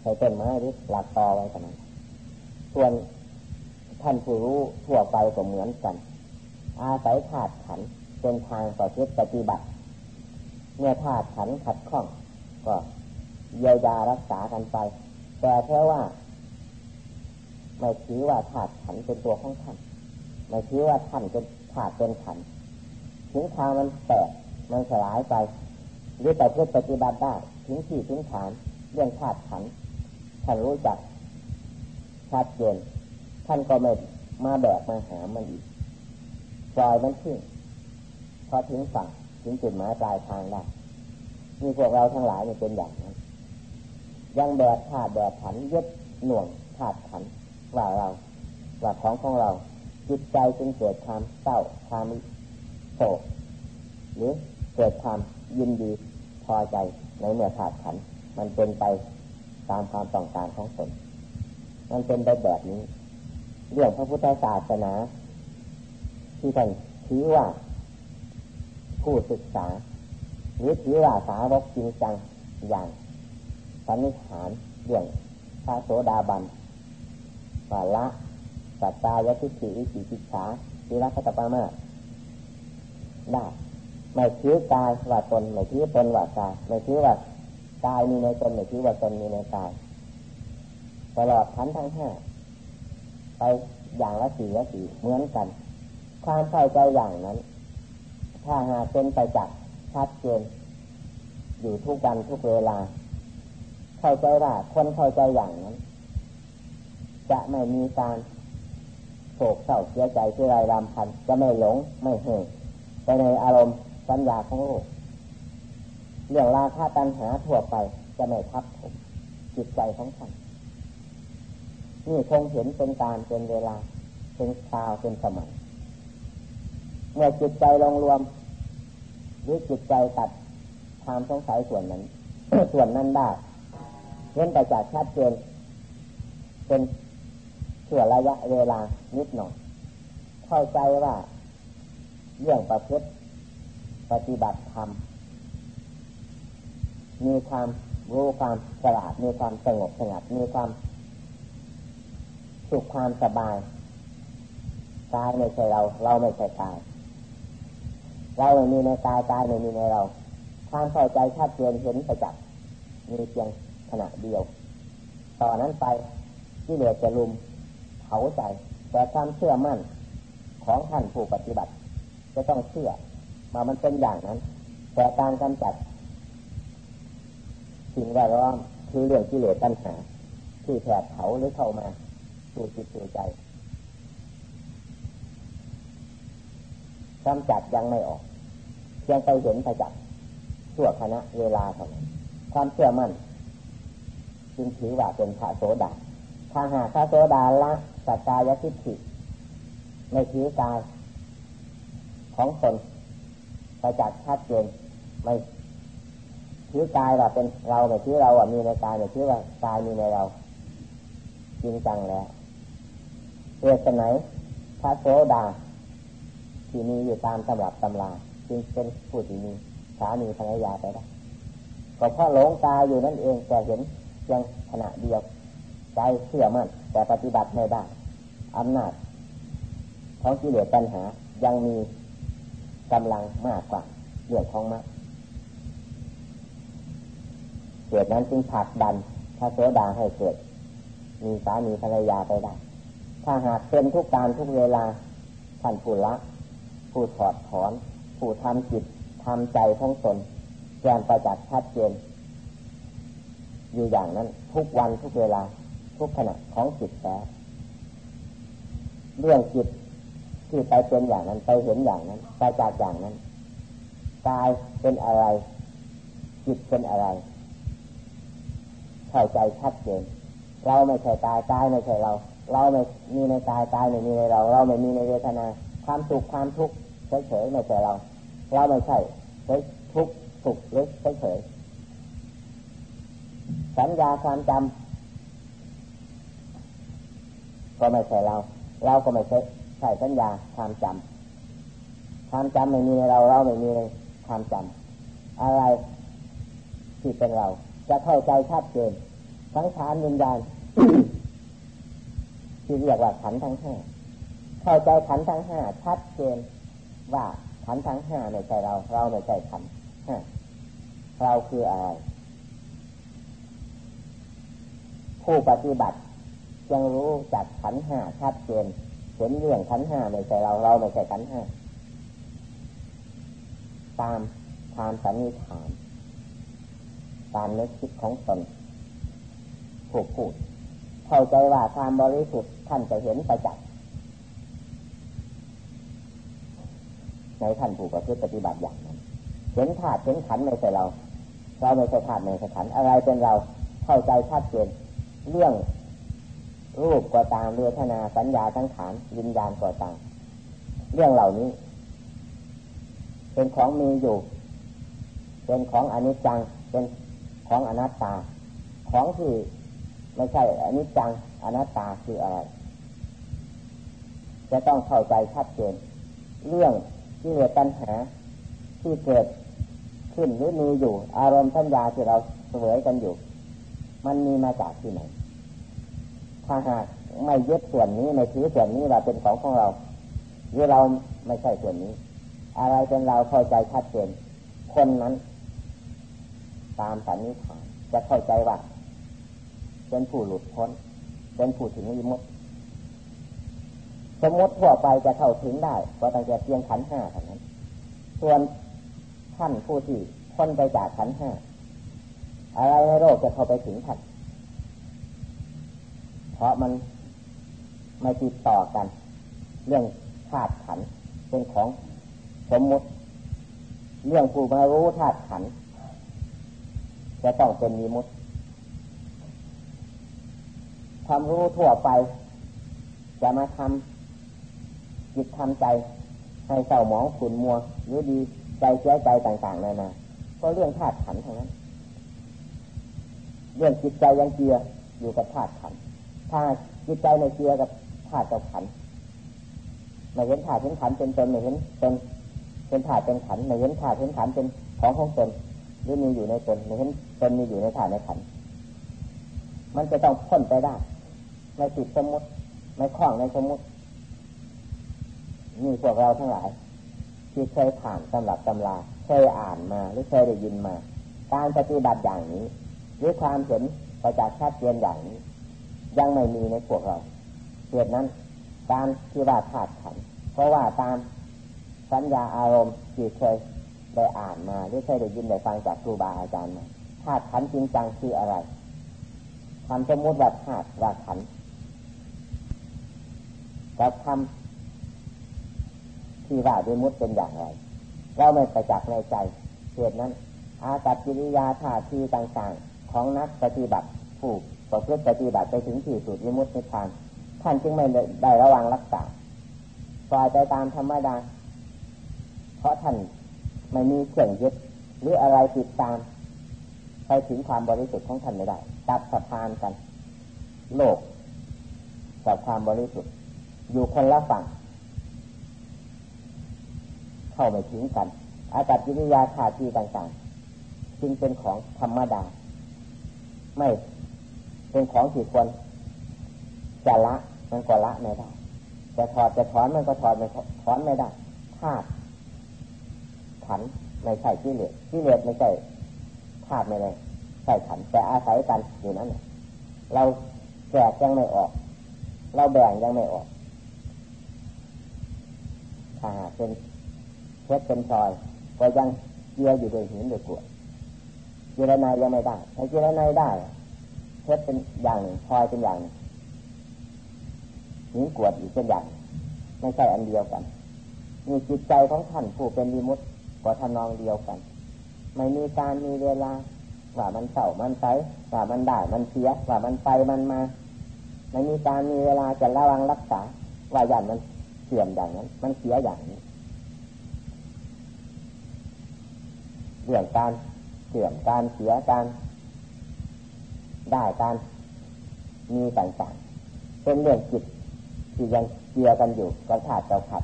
ใส่ต้นไม้หรือหลักตอไว้ขนาดส่วนท่านผู้รู้ทั่วไปก็เหมือนกัน อาศัยธาตุขัน เป็นทางต่อชีวิตปฏิบัติ เมื่อธาตุขันขัดข้อง ก็เยียวยารักษากันไป แต่แค่ว่า ไม่ถือว่าธาตุขันเป็นตัวของท่านไม่ถือว่าท่านเป็นธาตุเป็นขันถึงทางมันแตกมันสลายไปหรือแต่เพื่อปฏิบัติได้ถึงที่ถึงฐานเรื่องธาตุขันท่านรู้จักชัดเจนท่านก็ไม่มาแบกมาหามันอีกปล่อยมันทิ้ง พอถึงฝั่งถึงจุดหมายปลายทางได้มีพวกเราทั้งหลายเนี่ยเป็นอย่างนั้นยังแบกธาตุแบกขันยึดหน่วงธาตุขันว่าเราว่าของของเรา จิตใจจึงเกิดความเศร้าความโศกหรือเกิดความยินดีพอใจในเมื่อธาตุขัน มันเป็นไปตามความต้องการของตนมันเป็นไปแบบนี้ เรื่องพระพุทธศาสนา ที่ท่านถือว่า ผู้ศึกษาหรือถือว่าสาวกจริงจังอย่างสันนิษฐานเรื่องพระโสดาบันวาละสัตตายทิฏฐิวิจิกิจฉาทีรักตปามาได้ไม่ถือกายว่าตนไม่ถือตนว่ากายไม่ถือว่ากายมีในตนไม่ถือว่าตนมีในกายตลอดทั้งทั้งห้าไปอย่างละสี่ละสี่เหมือนกัน ความเข้าใจอย่างนั้น ถ้าหากเป็นไปจากชัดเจนอยู่ทุกวันทุกเวลา เข้าใจว่าคนเข้าใจอย่างนั้น จะไม่มีการโศกเศร้าเสียใจที่ไรรำพันจะไม่หลงไม่เห่ไปในอารมณ์สัญญาของโลกเรื่องราคาตัญหาทั่วไปจะไม่ทับผมจิตใจของท่านนี่คงเห็นเป็นการเป็นเวลาเป็นคราวเป็นสมัย เมื่อจิตใจลงรวมหรือจิตใจตัดความสงสัยส่วนนั้น ส่วนนั้นได้เห็นแต่จากชัดเจนเป็นช่วระยะเวลานิดหน่อยเข้าใจว่าเรื่องประพฤติปฏิบัติธรรมมีความรู้ความฉลาดมีความสงบสงัดมีความสุขความสบายกายไม่ใช่เรา เราไม่ใช่กาย เราไม่มีในกายกายไม่มีในเรา ความเข้าใจชัดเจนเห็นประจักษ์มีเพียงขณะเดียว ต่อนนั้นไปที่เหลือจะลุมเผาใจ แต่ความเชื่อมั่นของท่านผู้ปฏิบัติ จะต้องเชื่อมามันเป็นอย่างนั้น แต่การกำจัดสิ่งแวดล้อมคือเรื่องที่เหลือปัญหา ที่แผดเผาหรือเข้ามาสู่จิตสู่ใจ กำจัดยังไม่ออกยังไปเห็นไปจับชั่วคณะเวลาเท่านั้นความเชื่อมั่นจึงถือว่าเป็นพระโสดาถ้าหากพระโสดาละสัจายทิฏฐิในถือกายของตนไปจักชัดเจนไม่ถือกายว่าเป็นเราไม่ถือเราอะมีในกายไม่ถือว่ากายมีในเราจริงจังแล้วเหตุไหนพระโสดา ที่มีอยู่ตามตำรับตำราจึงเป็นผู้ที่มีสามีภรรยาไปได้ก็เพราะหลงตาอยู่นั่นเองแต่เห็นเพียงขณะเดียวใจเชื่อมั่นแต่ปฏิบัติไม่ได้อำนาจของกิเลสปัญหายังมีกำลังมากกว่าเรื่องของมรรคเกิดนั้นจึงผลักดันพระโสดาให้เกิด มีสามีภรรยาไปได้ ถ้าหากเป็นทุกการทุกเวลาท่านผู้ละ ผู้ถอดถอน ผู้ทำจิตทำใจของตนแจ้งประจักษ์ชัดเจนอยู่อย่างนั้น ทุกวันทุกเวลา ทุกขณะของจิตแต่เรื่องจิตที่ไปเป็นอย่างนั้น ไปเห็นอย่างนั้นไปจากอย่างนั้นกายเป็นอะไร จิตเป็นอะไรเข้าใจชัดเจนเราไม่ใช่ตายตายไม่ใช่เรา เราไม่มีในตายตายไม่มีในเรา เราไม่มีในเวทนา ความสุขความทุกข์ เฉยๆไม่ใช่เรา เราไม่ใช่เฉยทุกข์สุขหรือเฉยๆสัญญาความจำก็ไม่ใช่เรา เราก็ไม่ใช่ใช่สัญญาความจำความจำไม่มีในเราเราไม่มีในความจำอะไรที่เป็นเรา จะเข้าใจชัดเจนทั้งฌานวิญญาณที่เรียกว่าขันทั้งห้าเข้าใจขันทั้งห้าชัดเจน ว่าขันทั้งห้าในใจเรา เราในใจขันห้าเราคืออะไร ผู้ปฏิบัติยังรู้จักขันห้าชัดเจนเห็นเรื่องขันห้าในใจเราเราในใจขันห้าตามทามสันนิฐานตามนึกคิดของตนถูกพูดเข้าใจว่าความบริสุทธิ์ท่านจะเห็นประจักษ์ ในท่านผู้ประพฤติปฏิบัติอย่างนั้นเห็นธาตุเห็นขันในใจเรา เราไม่ใช่ธาตุไม่ใช่ขันอะไรเป็นเราเข้าใจชัดเจนเรื่องรูปก็ตามเวทนาสัญญาทั้งขานวิญญาณก็ตามเรื่องเหล่านี้ เป็นของมีอยู่ เป็นของอนิจจัง เป็นของอนัตตา ของที่ไม่ใช่อนิจจังอนัตตาคืออะไร จะต้องเข้าใจชัดเจนเรื่อง ที่เกิดปัญหาที่เกิดขึ้นหรือมีอยู่ อารมณ์สัญญาที่เราเสวยกันอยู่ มันมีมาจากที่ไหน ถ้าหากไม่ยึดส่วนนี้ไม่ถือส่วนนี้ว่าเป็นของของเรา หรือเราไม่ใช่ส่วนนี้ อะไรเป็นเราเข้าใจชัดเจนคนนั้น ตามสันนิษฐานจะเข้าใจว่าเป็นผู้หลุดพ้นเป็นผู้ถึงวิมุต สมมติทั่วไปจะเข้าถึงได้ก็ตั้งแต่เพียงขันห้าเท่านั้น ส่วนท่านผู้ที่พ้นไปจากขันห้าอะไรในโลกจะเข้าไปถึงท่านเพราะมันไม่ติดต่อกัน เรื่องธาตุขันเป็นของสมมติ เรื่องผู้มารู้ธาตุขันจะต้องเป็นมีมุตความรู้ทั่วไป จะมาทำ จิตทำใจ ให้เศร้าหมองขุ่นมัวหรือดีใจเสียใจต่างๆนานาก็เรื่องธาตุขันเท่านั้นเรื่องจิตใจยังเกียอยู่กับธาตุขันถ้าจิตใจในเกียกับธาตุกับขันไม่เห็นธาตุเห็นขันเป็นตนไม่เห็นตนเป็นธาตุเป็นขันไม่เห็นธาตุเห็นขันเป็นของของตนหรือมีอยู่ในตนไม่เห็นตนมีอยู่ในธาตุในขันมันจะต้องพ้นไปได้ในจิตสมมติในข้องในสมมติ นี่พวกเราทั้งหลาย ที่เคยผ่านตำรับตำราเคยอ่านมาหรือเคยได้ยินมา การปฏิบัติอย่างนี้หรือความเห็นประจักชัดเจนอย่างนี้ ยังไม่มีในพวกเราเหตุนั้น การที่ว่าธาตุขันเพราะว่าตามสัญญาอารมณ์ที่เคยได้อ่านมาหรือเคยได้ยินได้ฟังจากครูบาอาจารย์มาธาตุขันจริงจังคืออะไรคำสมมติว่าธาตุว่าขันกับคำ ที่ว่าด้วยมุดเป็นอย่างไร เราไม่ประจักษ์ในใจเหตุนั้น อากักิริยาท่าทีต่างๆ ของนักปฏิบัติผู้ประพฤติปฏิบัติไปถึงที่สุดวิมุตตินิพพาน ท่านจึงไม่ได้ระวังรักษาปล่อยไปตามธรรมดา เพราะท่านไม่มีเครื่องยึดหรืออะไรติดตาม ไปถึงความบริสุทธิ์ของท่านไม่ได้ตัดสะพานกัน โลกกับความบริสุทธิ์อยู่คนละฝั่ง เข้าไม่ถึงกัน อากัศกิริยาขาทีต่างๆ จึงเป็นของธรรมดา ไม่เป็นของที่ควรจะละมันก็ละไม่ได้จะถอดจะถอนมันก็ถอดไม่ถอนไม่ได้ธาตุขันไม่ใช่ที่เหลือที่เหลือไม่ใช่ธาตุไม่เลยใช่ขันแต่อาศัยกันอยู่นั้นเราแจกยังไม่ออก เราแบ่งยังไม่ออกถ้าเป็น เพชรเป็นซอยก็ยังเยื่ออยู่โดยหินโดยกรวดเจรนายยังไม่ได้ถ้าเจรนายได้เพชรเป็นอย่างพลอยเป็นอย่างหินกวดอีกเป็นอย่างไม่ใช่อันเดียวกันมีจิตใจของท่านผู้เป็นวิมุตก็ทำนองเดียวกัน ไม่มีการมีเวลาว่ามันเศร้ามันไซว่ามันได้มันเสียว่ามันไปมันมาไม่มีการมีเวลาจะระวังรักษาว่าอย่างมันเสื่อมอย่างนั้น มันเสียอย่างนี้ เรื่องการเสื่อมการเสียการได้การมีต่างๆเป็นเรื่องจิตที่ยังเกี่ยวกันอยู่กับธาตุเจ้าขัด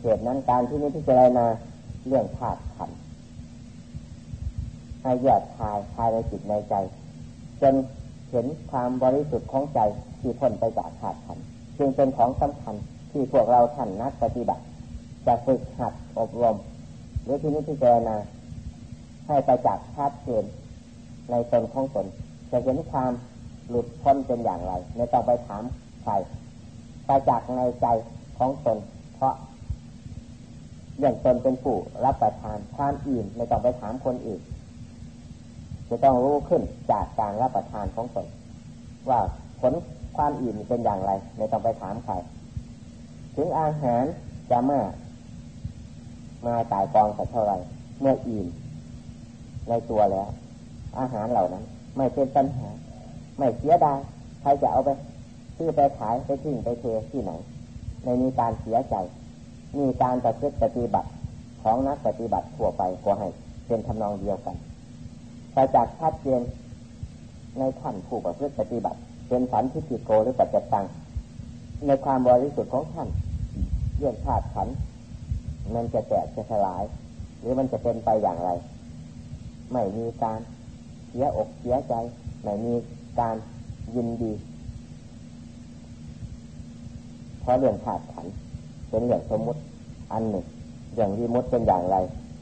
เหตุนั้นการที่นี้ที่เจรนาเรื่องธาตุขันให้แยกทายทายในจิตในใจ จนเห็นความบริสุทธิ์ของใจที่พ้นไปจากธาตุขันจึงเป็นของสำคัญที่พวกเราท่านนักปฏิบัติจะฝึกหัดอบรมหรือที่นี้ที่เจรนา ให้ไปจากธาตุเกณในตนของตนจะเห็นความหลุดพ้นเป็นอย่างไรไม่ต้องไปถามใครไปจากในใจของตนเพราะอย่างตนเป็นผู้รับประทานความอิ่มไม่ต้องไปถามคนอื่นจะต้องรู้ขึ้นจากการรับประทานของตนว่าผลความอิ่มเป็นอย่างไรไม่ต้องไปถามใครถึงอาหารจะมามาตายกองสักเท่าไรเมื่ออิ่ม ในตัวแล้ว อาหารเหล่านั้น ไม่เป็นปัญหา ไม่เสียดายใครจะเอาไปซื้อไปขายไปทิ้งไปเทที่ไหนในมีการเสียใจ มีการปฏิปฏิบัติของนักปฏิบัติทั่วไปก็ให้เป็นทำนองเดียวกันไปจากชัดเจนในขั้นผู้ประพฤติปฏิบัติ เป็นสันทิฏฐิโกหรือปัจจตัง ในความบริสุทธิ์ของท่านเรื่องธาตุขันมันจะแตกจะสลาย หรือมันจะเป็นไปอย่างไร ไม่มีการเสียอกเสียใจ ไม่มีการยินดีเพราะเรื่องขาดขันเป็นเรื่องสมมติอันหนึ่งอย่างวิมุตเป็นอย่างไร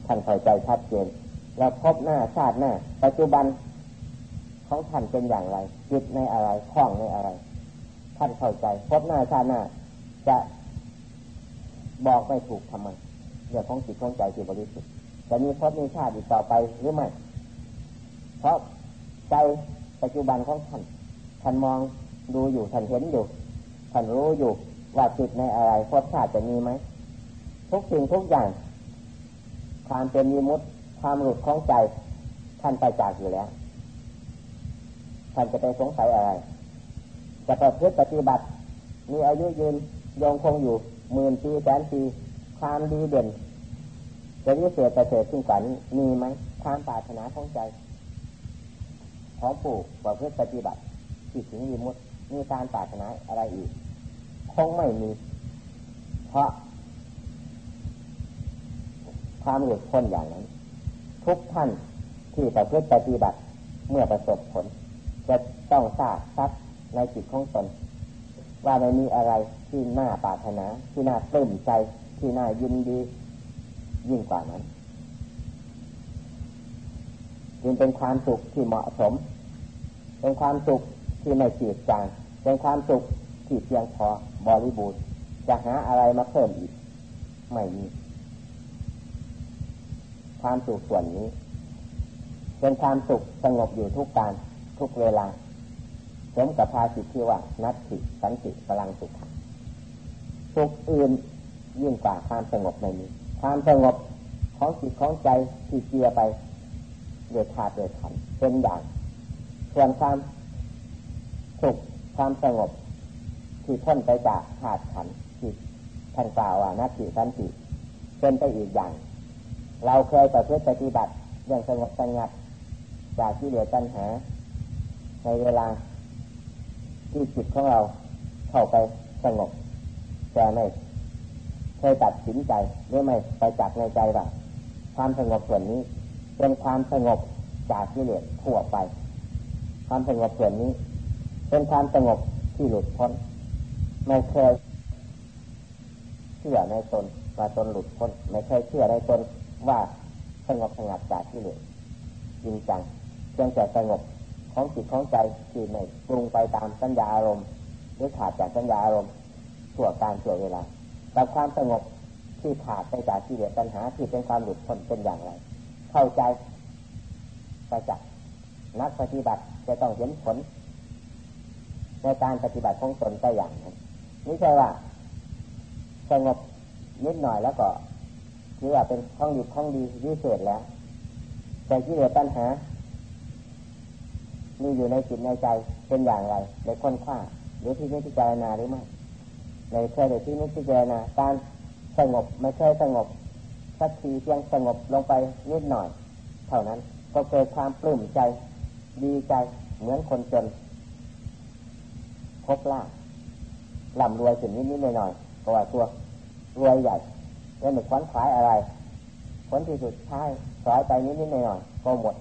ท่านเข้าใจชัดเจนเราพบหน้าชาติหน้า ปัจจุบันของท่านเป็นอย่างไรจิตในอะไรคล้องในอะไร ท่านเข้าใจ พบหน้าชาติหน้า จะบอกไม่ถูกทำไมเรื่องของจิตของใจที่บริสุทธิ์ จะมีพบมีชาติอีกต่อไปหรือไม่ เพราะใจปัจจุบันของท่าน ท่านมองดูอยู่ท่านเห็นอยู่ ท่านรู้อยู่ว่าจิตในอะไรพบชาติจะมีไหม ทุกสิ่งทุกอย่าง ความเป็นมีมุตความหลุดของใจ ท่านไปจากอยู่แล้ว ท่านจะไปสงสัยอะไร จะประพฤติปฏิบัติ มีอายุยืนยงคงอยู่หมื่นปีแสนปีความดีเด่น จะวิเศษประเสริฐขึ้นกว่านี้มีไหมความปรารถนาของใจ ของผู้ประพฤติปฏิบัติที่ถึงมีมุดมีการปรารถนาอะไรอีก คงไม่มี เพราะ ความหลุดพ้นอย่างนั้น ทุกท่านที่ประพฤติปฏิบัติเมื่อประสบผล จะต้องทราบซักในจิตของตนว่าไม่มีอะไรที่น่าปรารถนา ที่น่าปลื้มใจ ที่น่ายินดี ยิ่งกว่านั้น จึงเป็นความสุขที่เหมาะสม เป็นความสุขที่ไม่จีดจางเป็นความสุขที่เพียงพอบริบูรณ์จะหาอะไรมาเพิ่มอีก ไม่มี ความสุขส่วนนี้ เป็นความสุขสงบอยู่ทุกการทุกเวลาสมกับภาสิทที่ว่า นัตติสันติพลังสุขสุขอื่นยิ่งกว่าความสงบในนี้ ความสงบของจิตของใจที่เกียไปเดือดขาดเดือดขันเป็นอย่าง ส่วนความสุขความสงบที่พ้นไปจากขาดขันจิตท่านกล่าวว่านัตติสันติเป็นไปอีกอย่าง เราเคยประพฤติปฏิบัติอย่างสงบสงัด จากที่เหลือปัญหา ในเวลาที่จิตของเราเข้าไปสงบแต่ไม่ เคยตัดสินใจหรือไม่ไปจักในใจว่าความสงบส่วนนี้ เป็นความสงบจากที่เหลือทั่วไป ความสงบส่วนนี้ เป็นความสงบที่หลุดพ้นไม่เคยเชื่อในตนว่าตนหลุดพ้นไม่เคยเชื่อในตนว่าสงบสงัดจากที่เหลือจริงจังเพียงแต่สงบของจิตของใจที่ไม่ปรุงไปตามสัญญาอารมณ์หรือขาดจากสัญญาอารมณ์ชั่วการชั่วเวลา กับความสงบที่ขาดไปจากที่เหลือปัญหาที่เป็นความหลุดพ้นเป็นอย่างไร เข้าใจประจักษ์นักปฏิบัติจะต้องเห็นผล ในการปฏิบัติของตนไปอย่างนั้นไม่ใช่ว่าสงบนิดหน่อยแล้วก็คือว่าเป็นข้องดีข้องดีวิเศษแล้ว แต่ที่เหลือปัญหา มีอยู่ในจิตในใจเป็นอย่างไรในค้นคว้าหรือที่นิพพานาหรือไม่ ในเคยในที่นิพพานาการสงบไม่เคยสงบสักทีเพียงสงบลงไปนิดหน่อย เท่านั้นก็เกิดความปลื้มใจ ดีใจเหมือนคนจนพบล่าล่ำรวยถึงนิดนิดหน่อยหน่อยเพราะว่าตัวรวยใหญ่แล้วไม่คว้นขวายอะไรผลที่สุดท้ายถอยไปนิดนิดหน่อยหน่อยก็หมด